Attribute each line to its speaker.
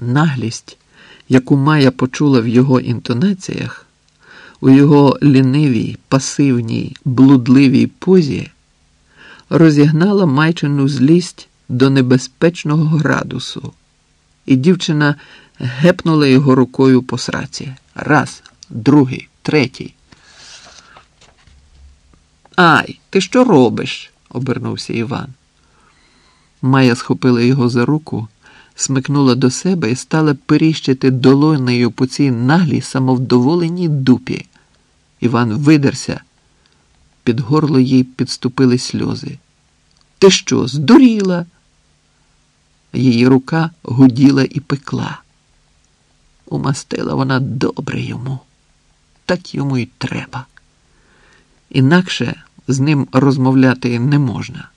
Speaker 1: Наглість, яку Майя почула в його інтонаціях, у його лінивій, пасивній, блудливій позі, розігнала майчину злість до небезпечного градусу, і дівчина гепнула його рукою по сраці. Раз, другий, третій. Ай, ти що робиш? обернувся Іван. Майя схопила його за руку, смикнула до себе і стала періщити долонею по цій наглій самовдоволеній дупі. Іван видерся, під горло їй підступили сльози. Ти що, здуріла? Її рука гуділа і пекла. Умастила вона добре йому, так йому й треба. Інакше з ним розмовляти не можна.